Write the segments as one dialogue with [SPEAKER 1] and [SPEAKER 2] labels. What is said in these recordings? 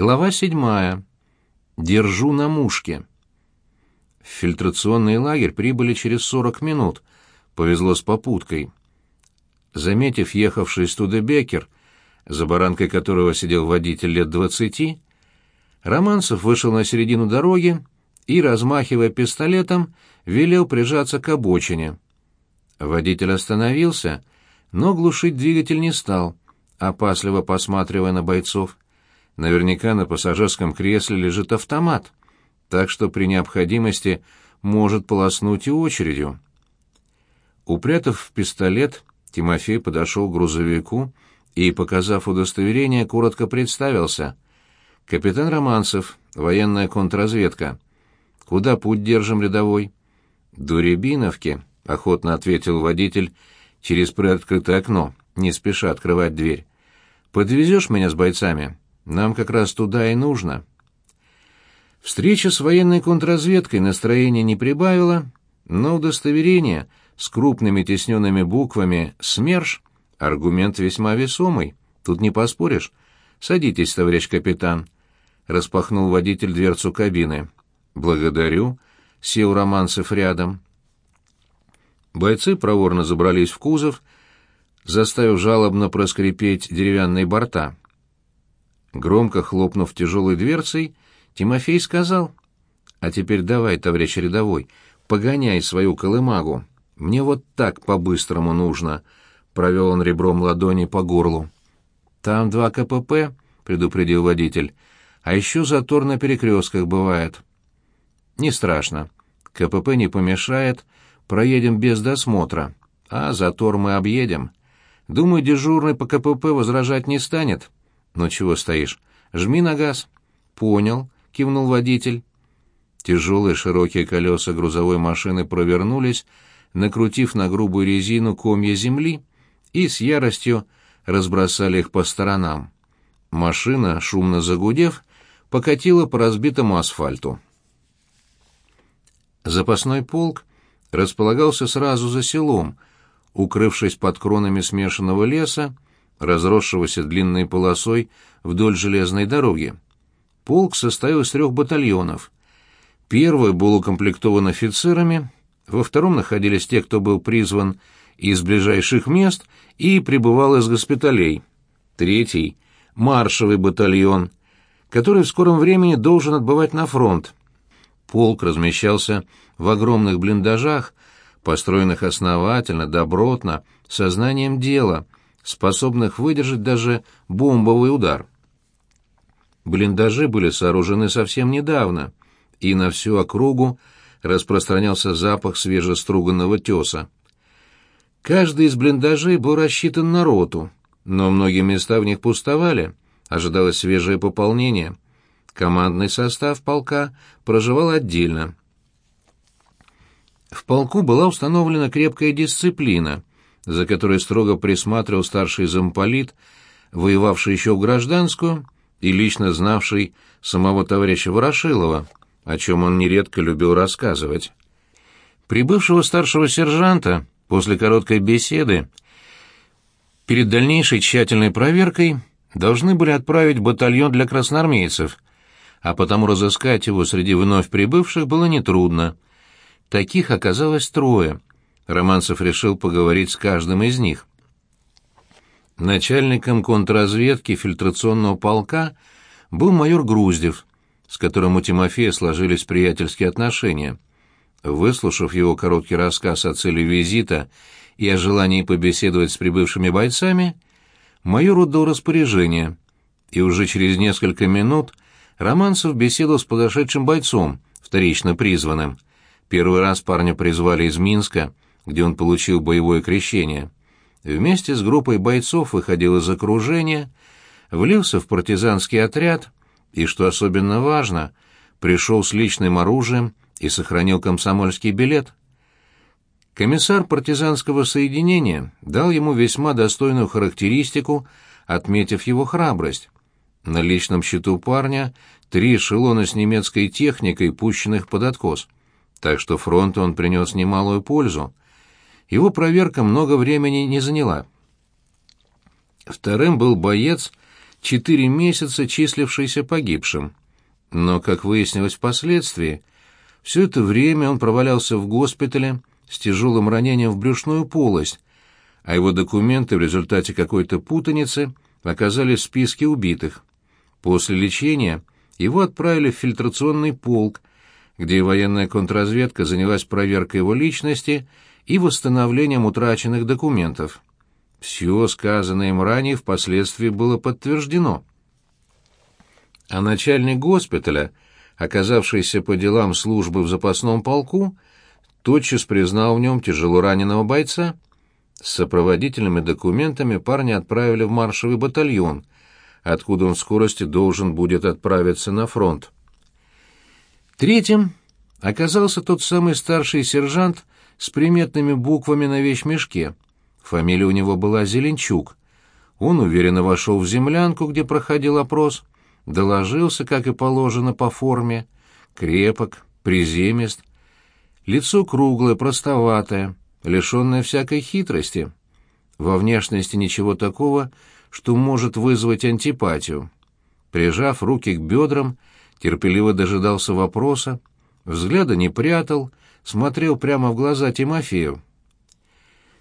[SPEAKER 1] Глава седьмая. Держу на мушке. В фильтрационный лагерь прибыли через сорок минут. Повезло с попуткой. Заметив ехавший Студебекер, за баранкой которого сидел водитель лет двадцати, Романцев вышел на середину дороги и, размахивая пистолетом, велел прижаться к обочине. Водитель остановился, но глушить двигатель не стал, опасливо посматривая на бойцов. Наверняка на пассажирском кресле лежит автомат, так что при необходимости может полоснуть и очередью. Упрятав пистолет, Тимофей подошел к грузовику и, показав удостоверение, коротко представился. «Капитан Романцев, военная контрразведка. Куда путь держим, рядовой?» «До Рябиновки», — охотно ответил водитель через приоткрытое окно, не спеша открывать дверь. «Подвезешь меня с бойцами?» Нам как раз туда и нужно. Встреча с военной контрразведкой настроения не прибавила, но удостоверение с крупными тесненными буквами «СМЕРШ» — аргумент весьма весомый, тут не поспоришь. «Садитесь, товарищ капитан», — распахнул водитель дверцу кабины. «Благодарю», — сел Романцев рядом. Бойцы проворно забрались в кузов, заставив жалобно проскрипеть деревянные борта. Громко хлопнув тяжелой дверцей, Тимофей сказал, «А теперь давай, товарищ рядовой, погоняй свою колымагу. Мне вот так по-быстрому нужно», — провел он ребром ладони по горлу. «Там два КПП», — предупредил водитель, «а еще затор на перекрестках бывает». «Не страшно. КПП не помешает, проедем без досмотра, а затор мы объедем. Думаю, дежурный по КПП возражать не станет». «Ну чего стоишь? Жми на газ». «Понял», — кивнул водитель. Тяжелые широкие колеса грузовой машины провернулись, накрутив на грубую резину комья земли и с яростью разбросали их по сторонам. Машина, шумно загудев, покатила по разбитому асфальту. Запасной полк располагался сразу за селом, укрывшись под кронами смешанного леса, разросшегося длинной полосой вдоль железной дороги. Полк состоял из трех батальонов. Первый был укомплектован офицерами, во втором находились те, кто был призван из ближайших мест и прибывал из госпиталей. Третий — маршевый батальон, который в скором времени должен отбывать на фронт. Полк размещался в огромных блиндажах, построенных основательно, добротно, сознанием дела — способных выдержать даже бомбовый удар. Блиндажи были сооружены совсем недавно, и на всю округу распространялся запах свежеструганного теса. Каждый из блиндажей был рассчитан на роту, но многие места в них пустовали, ожидалось свежее пополнение. Командный состав полка проживал отдельно. В полку была установлена крепкая дисциплина, за которой строго присматривал старший замполит, воевавший еще в гражданскую и лично знавший самого товарища Ворошилова, о чем он нередко любил рассказывать. Прибывшего старшего сержанта после короткой беседы перед дальнейшей тщательной проверкой должны были отправить батальон для красноармейцев, а потому разыскать его среди вновь прибывших было нетрудно. Таких оказалось трое — Романцев решил поговорить с каждым из них. Начальником контрразведки фильтрационного полка был майор Груздев, с которым у Тимофея сложились приятельские отношения. Выслушав его короткий рассказ о цели визита и о желании побеседовать с прибывшими бойцами, майор отдал распоряжение, и уже через несколько минут Романцев беседовал с подошедшим бойцом, вторично призванным. Первый раз парня призвали из Минска — где он получил боевое крещение, вместе с группой бойцов выходил из окружения, влился в партизанский отряд и, что особенно важно, пришел с личным оружием и сохранил комсомольский билет. Комиссар партизанского соединения дал ему весьма достойную характеристику, отметив его храбрость. На личном счету парня три эшелона с немецкой техникой, пущенных под откос. Так что фронту он принес немалую пользу его проверка много времени не заняла. Вторым был боец, четыре месяца числившийся погибшим. Но, как выяснилось впоследствии, все это время он провалялся в госпитале с тяжелым ранением в брюшную полость, а его документы в результате какой-то путаницы оказались в списке убитых. После лечения его отправили в фильтрационный полк, где военная контрразведка занялась проверкой его личности и восстановлением утраченных документов. Все сказанное им ранее впоследствии было подтверждено. А начальник госпиталя, оказавшийся по делам службы в запасном полку, тотчас признал в нем тяжело раненого бойца. С сопроводительными документами парня отправили в маршевый батальон, откуда он в скорости должен будет отправиться на фронт. Третьим оказался тот самый старший сержант с приметными буквами на вещмешке. Фамилия у него была Зеленчук. Он уверенно вошел в землянку, где проходил опрос, доложился, как и положено по форме, крепок, приземист, лицо круглое, простоватое, лишенное всякой хитрости. Во внешности ничего такого, что может вызвать антипатию. Прижав руки к бедрам, терпеливо дожидался вопроса, взгляда не прятал, смотрел прямо в глаза Тимофею.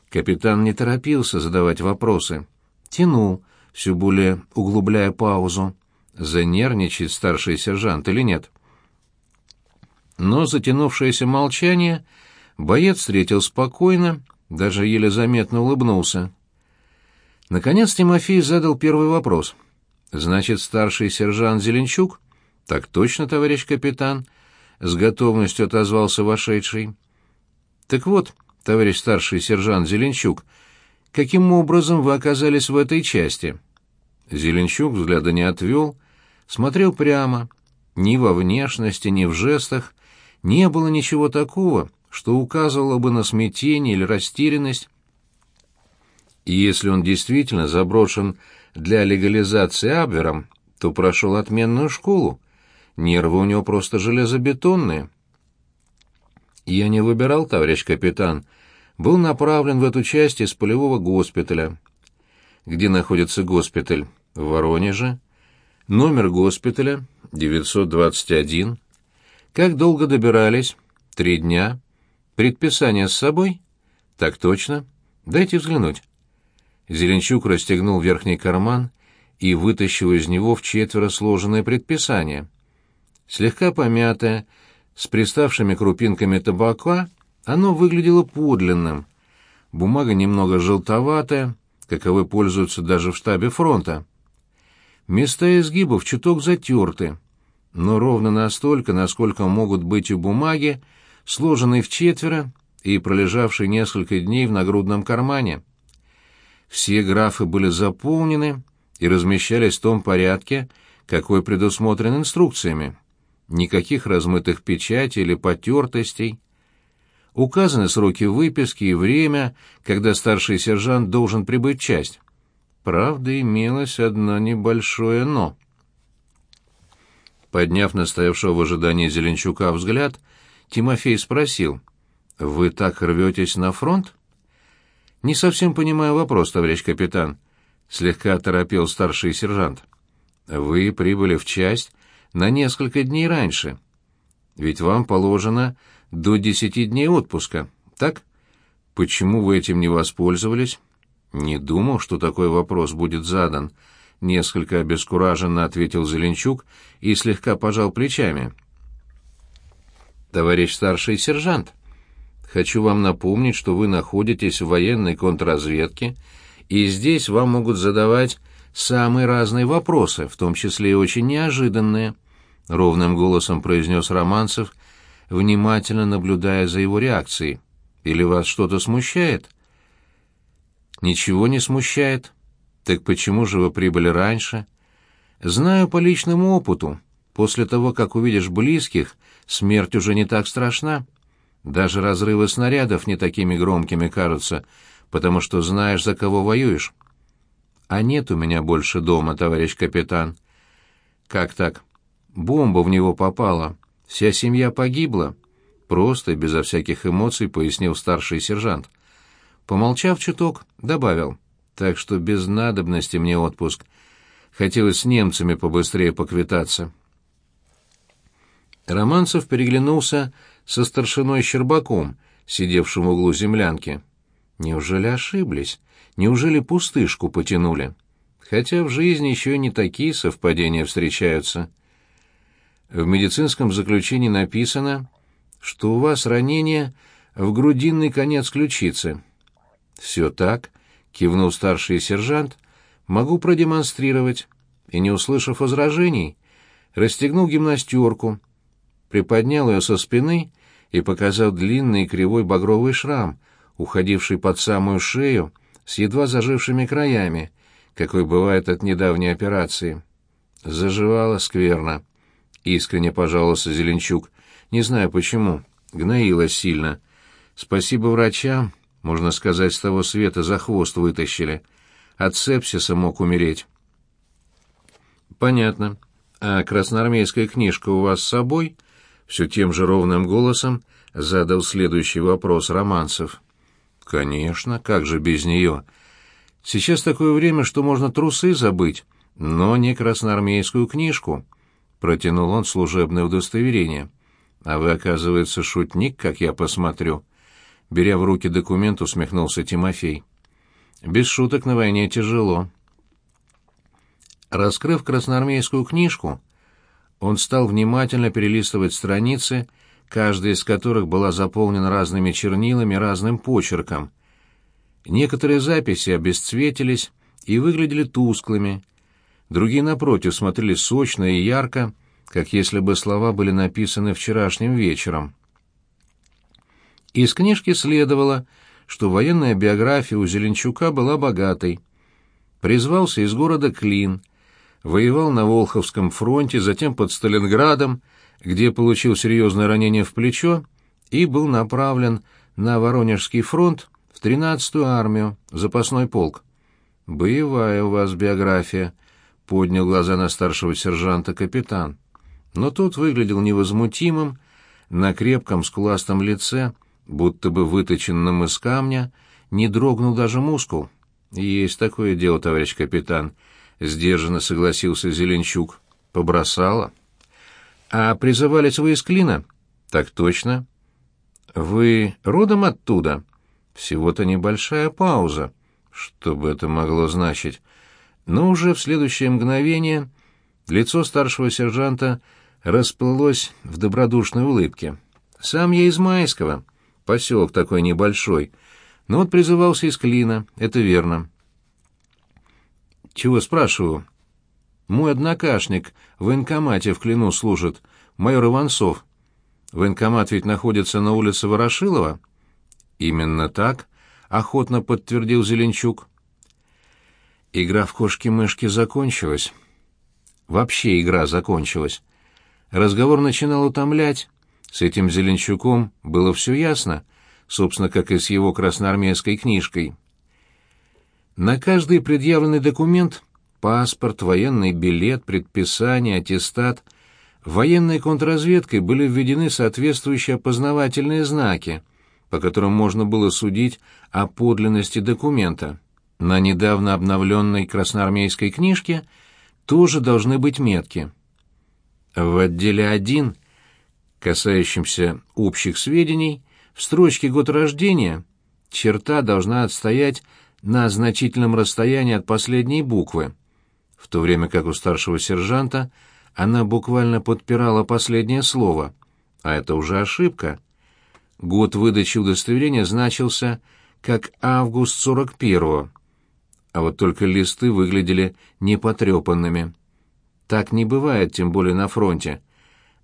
[SPEAKER 1] Капитан не торопился задавать вопросы. Тянул, все более углубляя паузу. Занервничает старший сержант или нет? Но затянувшееся молчание боец встретил спокойно, даже еле заметно улыбнулся. Наконец Тимофей задал первый вопрос. «Значит, старший сержант Зеленчук?» «Так точно, товарищ капитан», — с готовностью отозвался вошедший. «Так вот, товарищ старший сержант Зеленчук, каким образом вы оказались в этой части?» Зеленчук взгляда не отвел, смотрел прямо. Ни во внешности, ни в жестах не было ничего такого, что указывало бы на смятение или растерянность. И если он действительно заброшен для легализации Абвером, то прошел отменную школу. Нервы у него просто железобетонные. Я не выбирал, товарищ капитан. Был направлен в эту часть из полевого госпиталя. Где находится госпиталь? В Воронеже. Номер госпиталя 921. Как долго добирались? Три дня. Предписание с собой? Так точно. Дайте взглянуть. Зеленчук расстегнул верхний карман и вытащил из него в четверо сложенное предписание. Слегка помятое, с приставшими крупинками табака, оно выглядело подлинным. Бумага немного желтоватая, каковы пользуются даже в штабе фронта. Места изгибов чуток затерты, но ровно настолько, насколько могут быть у бумаги, сложенной в четверо и пролежавшей несколько дней в нагрудном кармане. Все графы были заполнены и размещались в том порядке, какой предусмотрен инструкциями. Никаких размытых печатей или потертостей. Указаны сроки выписки и время, когда старший сержант должен прибыть в часть. Правда, имелось одно небольшое «но». Подняв настоявшего в ожидании Зеленчука взгляд, Тимофей спросил, «Вы так рветесь на фронт?» «Не совсем понимаю вопрос, товарищ капитан», — слегка торопил старший сержант. «Вы прибыли в часть на несколько дней раньше. Ведь вам положено до десяти дней отпуска, так? Почему вы этим не воспользовались?» «Не думал, что такой вопрос будет задан», — несколько обескураженно ответил Зеленчук и слегка пожал плечами. «Товарищ старший сержант», Хочу вам напомнить, что вы находитесь в военной контрразведке, и здесь вам могут задавать самые разные вопросы, в том числе и очень неожиданные», — ровным голосом произнес Романцев, внимательно наблюдая за его реакцией. «Или вас что-то смущает?» «Ничего не смущает. Так почему же вы прибыли раньше?» «Знаю по личному опыту. После того, как увидишь близких, смерть уже не так страшна». Даже разрывы снарядов не такими громкими кажутся, потому что знаешь, за кого воюешь. А нет у меня больше дома, товарищ капитан. Как так? Бомба в него попала. Вся семья погибла. Просто и безо всяких эмоций пояснил старший сержант. Помолчав чуток, добавил. Так что без надобности мне отпуск. Хотелось с немцами побыстрее поквитаться. Романцев переглянулся со старшиной Щербаком, сидевшим в углу землянки. Неужели ошиблись? Неужели пустышку потянули? Хотя в жизни еще не такие совпадения встречаются. В медицинском заключении написано, что у вас ранение в грудинный конец ключицы. «Все так», — кивнул старший сержант, — «могу продемонстрировать». И, не услышав возражений, расстегнул гимнастерку, приподнял ее со спины и показал длинный кривой багровый шрам, уходивший под самую шею, с едва зажившими краями, какой бывает от недавней операции. Заживало скверно. Искренне пожаловался Зеленчук. Не знаю почему. Гноило сильно. Спасибо врачам, можно сказать, с того света за хвост вытащили. От сепсиса мог умереть. Понятно. А красноармейская книжка у вас с собой? Все тем же ровным голосом задал следующий вопрос Романцев. Конечно, как же без нее? Сейчас такое время, что можно трусы забыть, но не красноармейскую книжку. Протянул он служебное удостоверение. А вы, оказывается, шутник, как я посмотрю. Беря в руки документ, усмехнулся Тимофей. Без шуток на войне тяжело. Раскрыв красноармейскую книжку, он стал внимательно перелистывать страницы, каждая из которых была заполнена разными чернилами, разным почерком. Некоторые записи обесцветились и выглядели тусклыми, другие, напротив, смотрели сочно и ярко, как если бы слова были написаны вчерашним вечером. Из книжки следовало, что военная биография у Зеленчука была богатой. Призвался из города Клин, воевал на Волховском фронте, затем под Сталинградом, где получил серьезное ранение в плечо и был направлен на Воронежский фронт в 13-ю армию, запасной полк. «Боевая у вас биография», — поднял глаза на старшего сержанта капитан. Но тот выглядел невозмутимым, на крепком скуластом лице, будто бы выточенном из камня, не дрогнул даже мускул. «Есть такое дело, товарищ капитан», — сдержанно согласился Зеленчук. «Побросало». «А призывались вы из Клина?» «Так точно». «Вы родом оттуда?» «Всего-то небольшая пауза». Что бы это могло значить? Но уже в следующее мгновение лицо старшего сержанта расплылось в добродушной улыбке. «Сам я из Майского. Поселок такой небольшой. Но вот призывался из Клина, это верно». «Чего спрашиваю?» «Мой однокашник в военкомате в Клину служит, майор Иванцов. Военкомат ведь находится на улице Ворошилова?» «Именно так», — охотно подтвердил Зеленчук. Игра в кошки-мышки закончилась. Вообще игра закончилась. Разговор начинал утомлять. С этим Зеленчуком было все ясно, собственно, как и с его красноармейской книжкой. На каждый предъявленный документ — паспорт, военный билет, предписание, аттестат — военной контрразведкой были введены соответствующие опознавательные знаки, по которым можно было судить о подлинности документа. На недавно обновленной красноармейской книжке тоже должны быть метки. В отделе 1, касающемся общих сведений, в строчке «Год рождения» черта должна отстоять на значительном расстоянии от последней буквы, в то время как у старшего сержанта она буквально подпирала последнее слово, а это уже ошибка. Год выдачи удостоверения значился как август 41-го, а вот только листы выглядели непотрепанными. Так не бывает, тем более на фронте.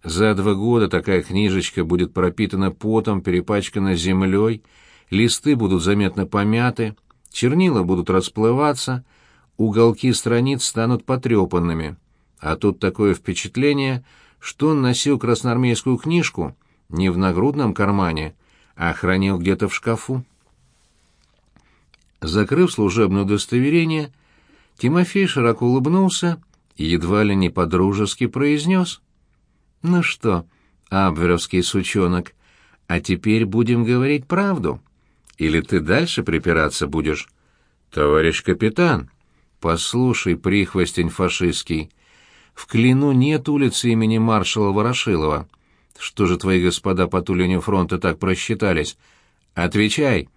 [SPEAKER 1] За два года такая книжечка будет пропитана потом, перепачкана землей, листы будут заметно помяты, чернила будут расплываться, уголки страниц станут потрепанными. А тут такое впечатление, что он носил красноармейскую книжку не в нагрудном кармане, а хранил где-то в шкафу. Закрыв служебное удостоверение, Тимофей широко улыбнулся и едва ли не подружески произнес. «Ну что, абверовский сучонок, а теперь будем говорить правду? Или ты дальше припираться будешь?» «Товарищ капитан!» Послушай, прихвостень фашистский, в Клину нет улицы имени маршала Ворошилова. Что же твои господа по ту линию фронта так просчитались? Отвечай!»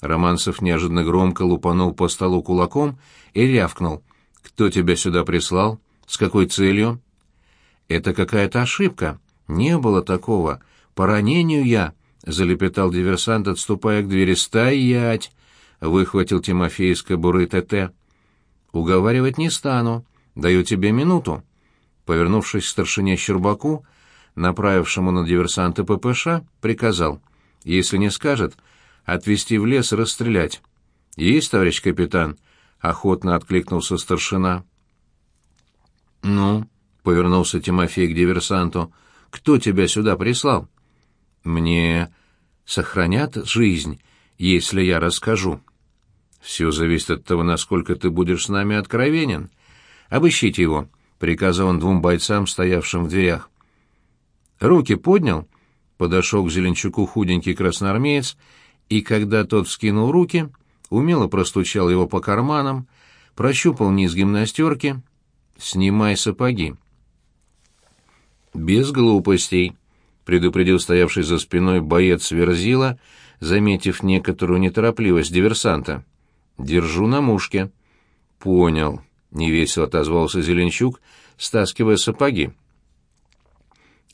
[SPEAKER 1] Романцев неожиданно громко лупанул по столу кулаком и рявкнул. «Кто тебя сюда прислал? С какой целью?» «Это какая-то ошибка. Не было такого. По ранению я...» — залепетал диверсант, отступая к двери. «Стоять!» — выхватил Тимофей из кобуры ТТ. «Уговаривать не стану. Даю тебе минуту». Повернувшись к старшине Щербаку, направившему на диверсанта ППШ, приказал. «Если не скажет, отвезти в лес и расстрелять». «Есть, товарищ капитан?» — охотно откликнулся старшина. «Ну?» — повернулся Тимофей к диверсанту. «Кто тебя сюда прислал?» «Мне сохранят жизнь, если я расскажу». «Все зависит от того, насколько ты будешь с нами откровенен. Обыщите его», — приказал он двум бойцам, стоявшим в дверях. «Руки поднял?» — подошел к Зеленчуку худенький красноармеец, и когда тот вскинул руки, умело простучал его по карманам, прощупал низ гимнастерки. «Снимай сапоги». «Без глупостей», — предупредил стоявший за спиной боец Верзила, заметив некоторую неторопливость диверсанта. «Держу на мушке». «Понял», — невесело отозвался Зеленчук, стаскивая сапоги.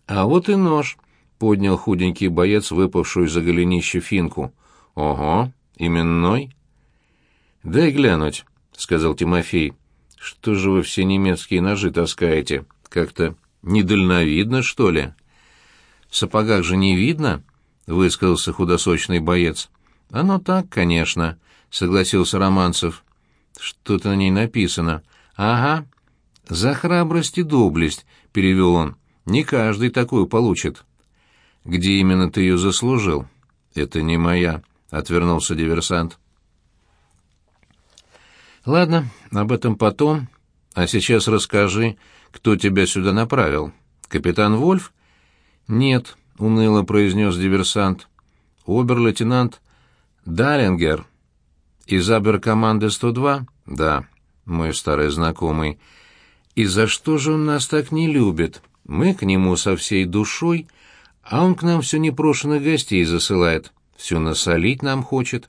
[SPEAKER 1] «А вот и нож», — поднял худенький боец, выпавшую из-за голенища финку. «Ого, именной?» «Дай глянуть», — сказал Тимофей. «Что же вы все немецкие ножи таскаете? Как-то недальновидно, что ли?» «В сапогах же не видно», — высказался худосочный боец. «Оно так, конечно», — согласился Романцев. «Что-то на ней написано». «Ага. За храбрость и доблесть», — перевел он. «Не каждый такую получит». «Где именно ты ее заслужил?» «Это не моя», — отвернулся диверсант. «Ладно, об этом потом. А сейчас расскажи, кто тебя сюда направил. Капитан Вольф?» «Нет», — уныло произнес диверсант. «Обер-лейтенант Далингер». «Из абер-команды 102?» «Да, мой старый знакомый». «И за что же он нас так не любит? Мы к нему со всей душой, а он к нам все непрошенных гостей засылает, все насолить нам хочет.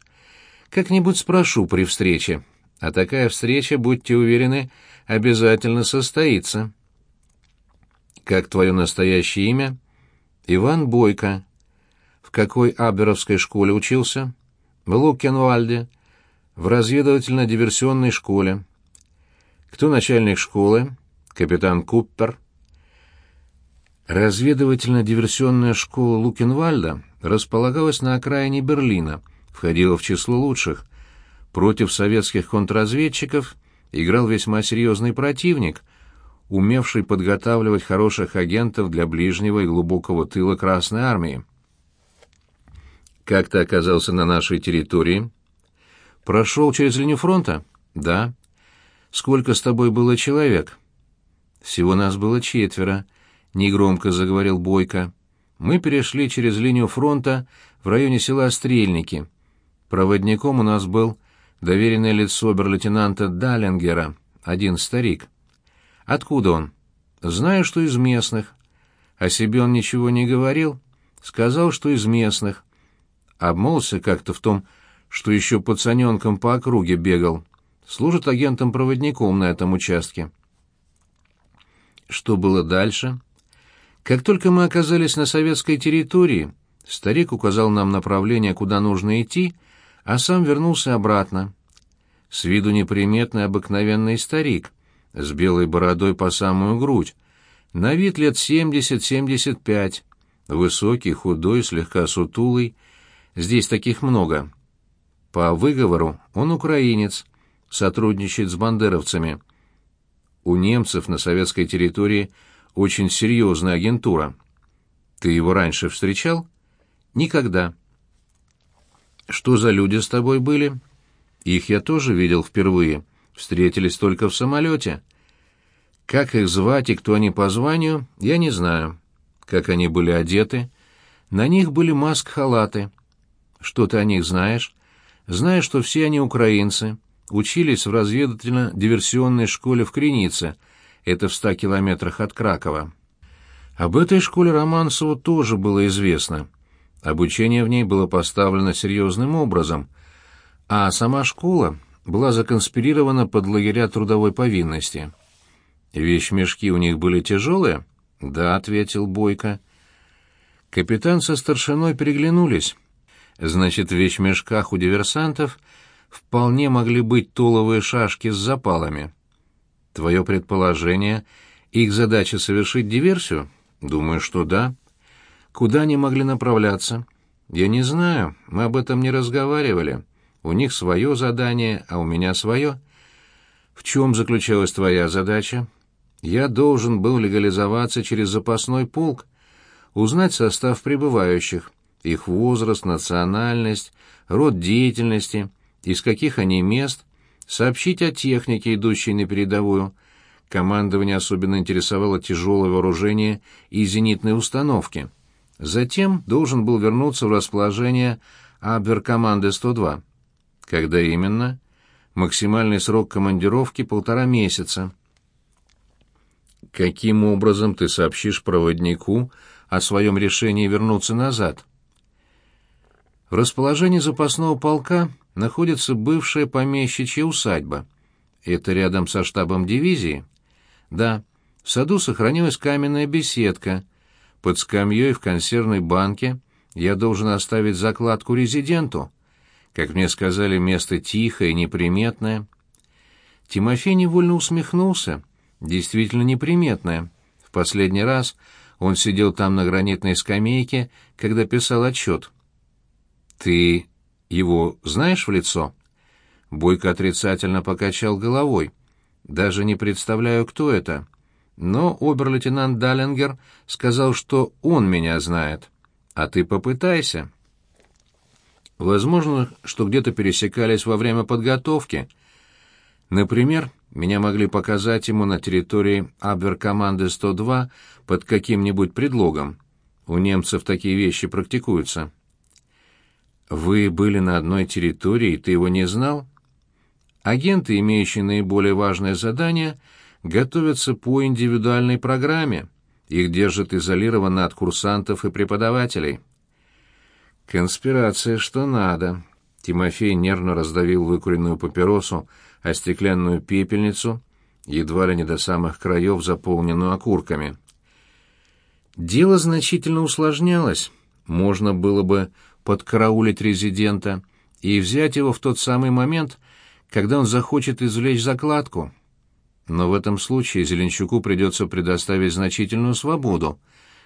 [SPEAKER 1] Как-нибудь спрошу при встрече, а такая встреча, будьте уверены, обязательно состоится». «Как твое настоящее имя?» «Иван Бойко». «В какой аберовской школе учился?» «В Лукенвальде» в разведывательно-диверсионной школе. Кто начальник школы? Капитан Куппер. Разведывательно-диверсионная школа Лукенвальда располагалась на окраине Берлина, входила в число лучших. Против советских контрразведчиков играл весьма серьезный противник, умевший подготавливать хороших агентов для ближнего и глубокого тыла Красной Армии. «Как ты оказался на нашей территории?» Прошел через линию фронта? Да. Сколько с тобой было человек? Всего нас было четверо, негромко заговорил Бойко. Мы перешли через линию фронта в районе села Стрельники. Проводником у нас был доверенное лицо обер-лейтенанта Даллингера, один старик. Откуда он? Знаю, что из местных. О себе он ничего не говорил. Сказал, что из местных. Обмолвся как-то в том что еще пацаненком по округе бегал. Служит агентом-проводником на этом участке. Что было дальше? Как только мы оказались на советской территории, старик указал нам направление, куда нужно идти, а сам вернулся обратно. С виду неприметный обыкновенный старик, с белой бородой по самую грудь, на вид лет семьдесят-семьдесят пять, высокий, худой, слегка сутулый. Здесь таких много. По выговору он украинец, сотрудничает с бандеровцами. У немцев на советской территории очень серьезная агентура. Ты его раньше встречал? Никогда. Что за люди с тобой были? Их я тоже видел впервые. Встретились только в самолете. Как их звать и кто они по званию, я не знаю. Как они были одеты? На них были маск-халаты. Что ты о них знаешь? Зная, что все они украинцы, учились в разведывательно-диверсионной школе в Кренице, это в ста километрах от Кракова. Об этой школе Романцеву тоже было известно. Обучение в ней было поставлено серьезным образом, а сама школа была законспирирована под лагеря трудовой повинности. «Вещмешки у них были тяжелые?» «Да», — ответил Бойко. Капитан со старшиной переглянулись. «Значит, в вещмешках у диверсантов вполне могли быть толовые шашки с запалами. Твое предположение — их задача совершить диверсию?» Думаю, что да. Куда они могли направляться? Я не знаю, мы об этом не разговаривали. У них свое задание, а у меня свое. В чем заключалась твоя задача? Я должен был легализоваться через запасной полк, узнать состав прибывающих, их возраст, национальность, род деятельности, из каких они мест, сообщить о технике, идущей на передовую, Командование особенно интересовало тяжелое вооружение и зенитные установки. Затем должен был вернуться в расположение Абверкоманды 102. Когда именно? Максимальный срок командировки — полтора месяца. Каким образом ты сообщишь проводнику о своем решении вернуться назад? В расположении запасного полка находится бывшая помещичья усадьба. Это рядом со штабом дивизии. Да, в саду сохранилась каменная беседка. Под скамьей в консервной банке я должен оставить закладку резиденту. Как мне сказали, место тихое, неприметное. Тимофей невольно усмехнулся. Действительно неприметное. В последний раз он сидел там на гранитной скамейке, когда писал отчет. «Ты его знаешь в лицо?» Бойко отрицательно покачал головой. Даже не представляю, кто это. Но обер-лейтенант Даллингер сказал, что он меня знает. А ты попытайся. Возможно, что где-то пересекались во время подготовки. Например, меня могли показать ему на территории Абвер-команды 102 под каким-нибудь предлогом. У немцев такие вещи практикуются. Вы были на одной территории, и ты его не знал? Агенты, имеющие наиболее важное задание, готовятся по индивидуальной программе. Их держат изолированно от курсантов и преподавателей. Конспирация что надо. Тимофей нервно раздавил выкуренную папиросу, а стеклянную пепельницу, едва ли не до самых краев, заполненную окурками. Дело значительно усложнялось. Можно было бы подкараулить резидента и взять его в тот самый момент, когда он захочет извлечь закладку. Но в этом случае Зеленщуку придется предоставить значительную свободу,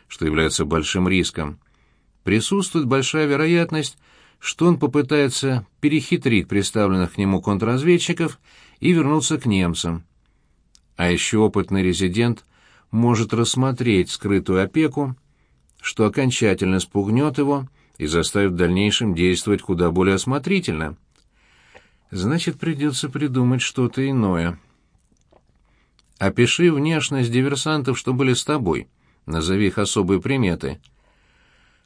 [SPEAKER 1] что является большим риском. Присутствует большая вероятность, что он попытается перехитрить представленных к нему контрразведчиков и вернуться к немцам. А еще опытный резидент может рассмотреть скрытую опеку, что окончательно спугнет его и заставит в дальнейшем действовать куда более осмотрительно – Значит, придется придумать что-то иное. Опиши внешность диверсантов, что были с тобой. Назови их особые приметы.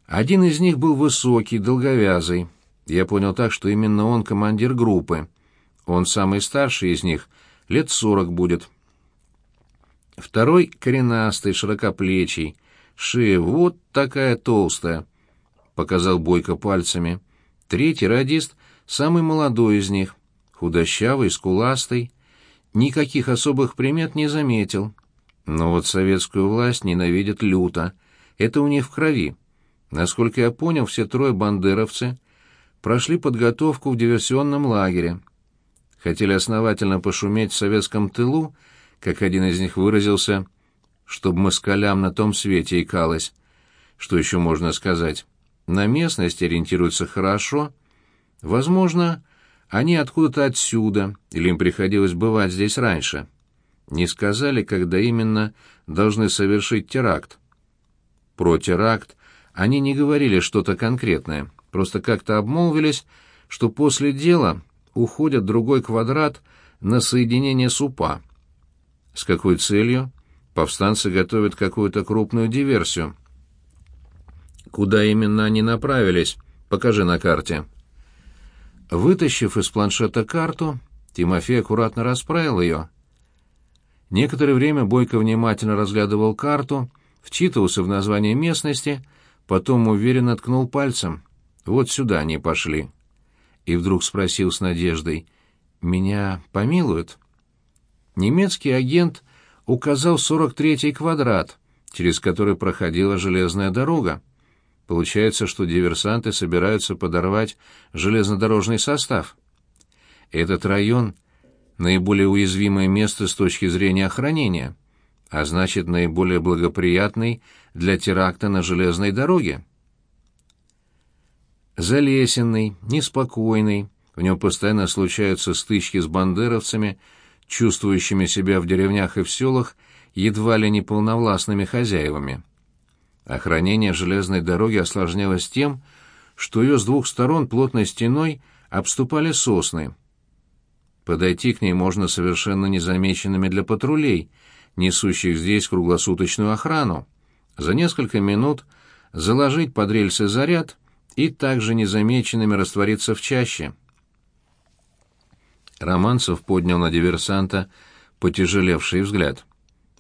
[SPEAKER 1] Один из них был высокий, долговязый. Я понял так, что именно он командир группы. Он самый старший из них, лет сорок будет. Второй — коренастый, широкоплечий, шея вот такая толстая, — показал Бойко пальцами. Третий радист самый молодой из них, худощавый, скуластый, никаких особых примет не заметил. Но вот советскую власть ненавидят люто, это у них в крови. Насколько я понял, все трое бандеровцы прошли подготовку в диверсионном лагере. Хотели основательно пошуметь в советском тылу, как один из них выразился, чтобы москалям на том свете икалось. Что еще можно сказать? На местность ориентируются хорошо — Возможно, они откуда-то отсюда, или им приходилось бывать здесь раньше. Не сказали, когда именно должны совершить теракт. Про теракт они не говорили что-то конкретное, просто как-то обмолвились, что после дела уходят другой квадрат на соединение с УПА. С какой целью? Повстанцы готовят какую-то крупную диверсию. Куда именно они направились? Покажи на карте. Вытащив из планшета карту, Тимофей аккуратно расправил ее. Некоторое время Бойко внимательно разглядывал карту, вчитывался в название местности, потом уверенно ткнул пальцем. «Вот сюда они пошли». И вдруг спросил с надеждой, «Меня помилуют?» Немецкий агент указал 43-й квадрат, через который проходила железная дорога. Получается, что диверсанты собираются подорвать железнодорожный состав. Этот район — наиболее уязвимое место с точки зрения охранения, а значит, наиболее благоприятный для теракта на железной дороге. Залесенный, неспокойный, в нем постоянно случаются стычки с бандеровцами, чувствующими себя в деревнях и в селах едва ли не полновластными хозяевами. Охранение железной дороги осложнялось тем, что ее с двух сторон плотной стеной обступали сосны. Подойти к ней можно совершенно незамеченными для патрулей, несущих здесь круглосуточную охрану. За несколько минут заложить под рельсы заряд и также незамеченными раствориться в чаще. Романцев поднял на диверсанта потяжелевший взгляд.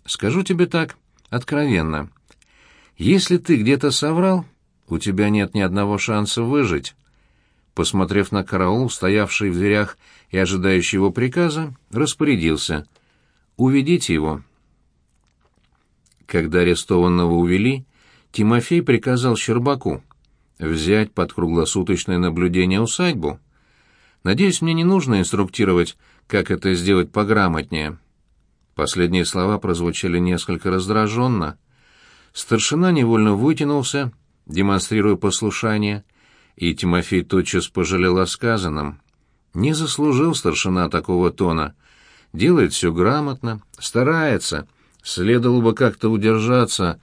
[SPEAKER 1] «Скажу тебе так, откровенно. Если ты где-то соврал, у тебя нет ни одного шанса выжить». Посмотрев на караул, стоявший в дверях и ожидающий его приказа, распорядился. «Уведите его». Когда арестованного увели, Тимофей приказал Щербаку взять под круглосуточное наблюдение усадьбу. Надеюсь, мне не нужно инструктировать, как это сделать пограмотнее. Последние слова прозвучали несколько раздраженно. Старшина невольно вытянулся, демонстрируя послушание, и Тимофей тотчас пожалел о сказанном. Не заслужил старшина такого тона. Делает все грамотно, старается. Следовало бы как-то удержаться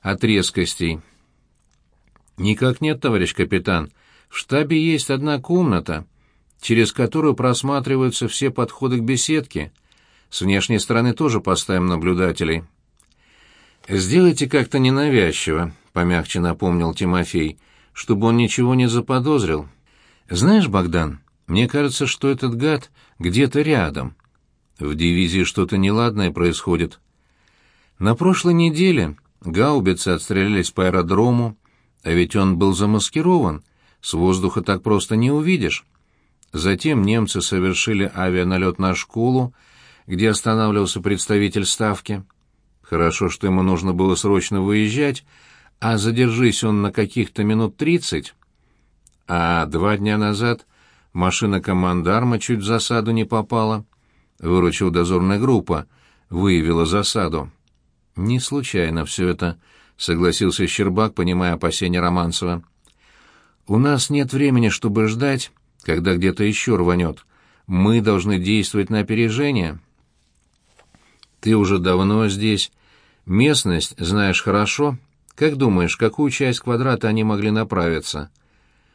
[SPEAKER 1] от резкостей. «Никак нет, товарищ капитан. В штабе есть одна комната, через которую просматриваются все подходы к беседке. С внешней стороны тоже поставим наблюдателей». «Сделайте как-то ненавязчиво», — помягче напомнил Тимофей, чтобы он ничего не заподозрил. «Знаешь, Богдан, мне кажется, что этот гад где-то рядом. В дивизии что-то неладное происходит. На прошлой неделе гаубицы отстрелялись по аэродрому, а ведь он был замаскирован, с воздуха так просто не увидишь. Затем немцы совершили авианалет на школу, где останавливался представитель Ставки. Хорошо, что ему нужно было срочно выезжать, а задержись он на каких-то минут тридцать. А два дня назад машина командарма чуть в засаду не попала. Выручила дозорная группа, выявила засаду. Не случайно все это, согласился Щербак, понимая опасения Романцева. У нас нет времени, чтобы ждать, когда где-то еще рванет. Мы должны действовать на опережение. Ты уже давно здесь. Местность знаешь хорошо. Как думаешь, какую часть квадрата они могли направиться?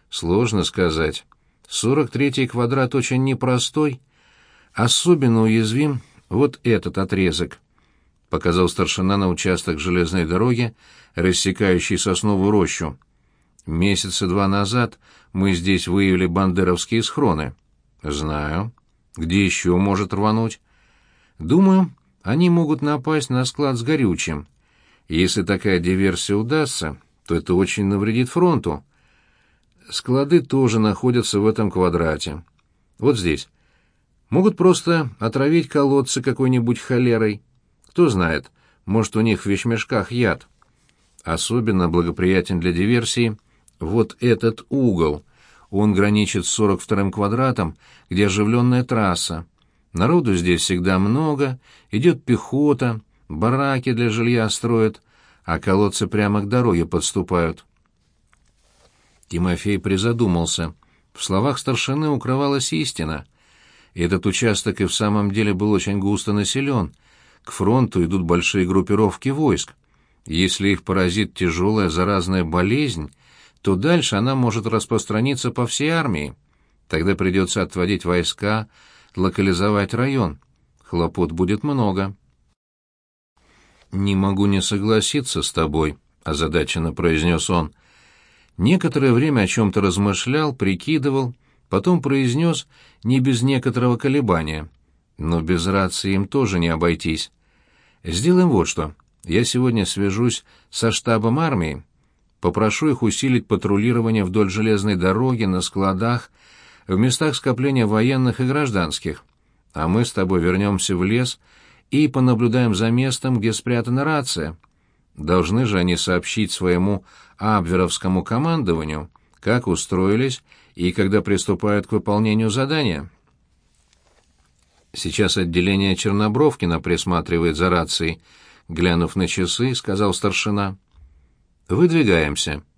[SPEAKER 1] Сложно сказать. Сорок третий квадрат очень непростой. Особенно уязвим вот этот отрезок. Показал старшина на участок железной дороги, рассекающий сосновую рощу. Месяца два назад мы здесь выявили бандеровские схроны. Знаю. Где еще может рвануть? Думаю, они могут напасть на склад с горючим. Если такая диверсия удастся, то это очень навредит фронту. Склады тоже находятся в этом квадрате. Вот здесь. Могут просто отравить колодцы какой-нибудь холерой. Кто знает, может, у них в вещмешках яд. Особенно благоприятен для диверсии вот этот угол. Он граничит с 42-м квадратом, где оживленная трасса. Народу здесь всегда много, идет пехота, бараки для жилья строят, а колодцы прямо к дороге подступают. Тимофей призадумался. В словах старшины укрывалась истина. Этот участок и в самом деле был очень густо населен. К фронту идут большие группировки войск. Если их поразит тяжелая заразная болезнь, то дальше она может распространиться по всей армии. Тогда придется отводить войска, локализовать район. Хлопот будет много. «Не могу не согласиться с тобой», — озадаченно произнес он. Некоторое время о чем-то размышлял, прикидывал, Потом произнес не без некоторого колебания. Но без рации им тоже не обойтись. Сделаем вот что. Я сегодня свяжусь со штабом армии, попрошу их усилить патрулирование вдоль железной дороги, на складах, в местах скопления военных и гражданских. А мы с тобой вернемся в лес и понаблюдаем за местом, где спрятана рация. Должны же они сообщить своему абверовскому командованию, как устроились и когда приступают к выполнению задания. Сейчас отделение Чернобровкина присматривает за рацией. Глянув на часы, сказал старшина. «Выдвигаемся.